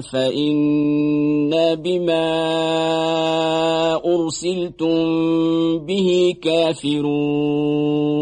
فإنا بما أرسلتم به كافرون.